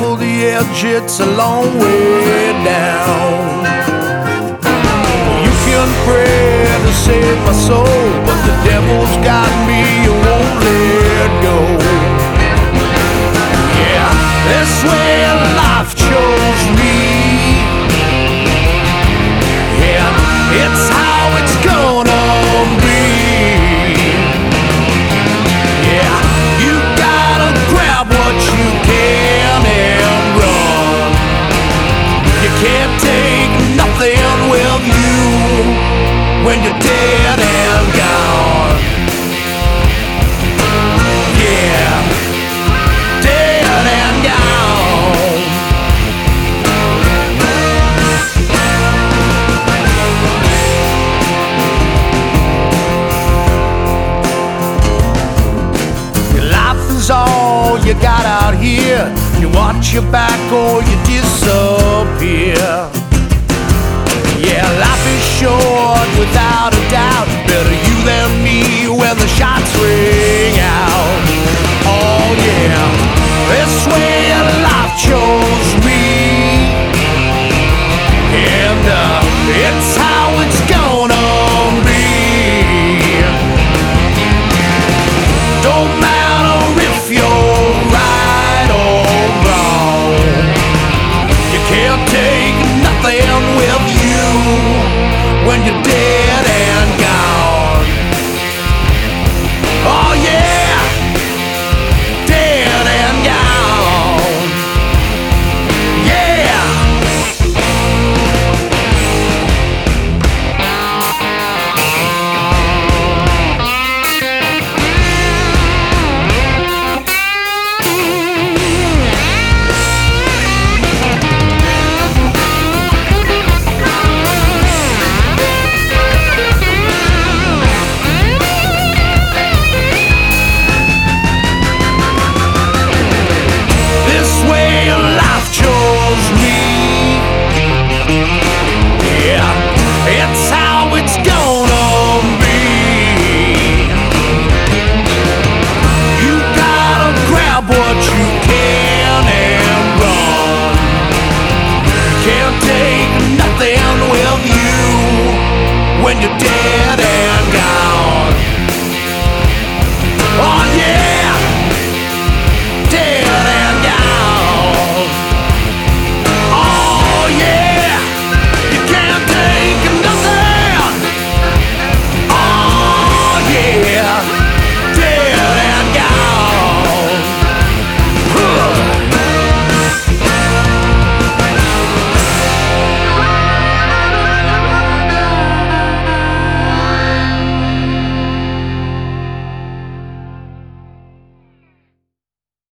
knowledge, it's a long way down. You can pray to save my soul, but the devil's when you're dead and gone. Yeah, dead and gone. Your life is all you got out here. You watch your back or you disappear. Yeah, life is short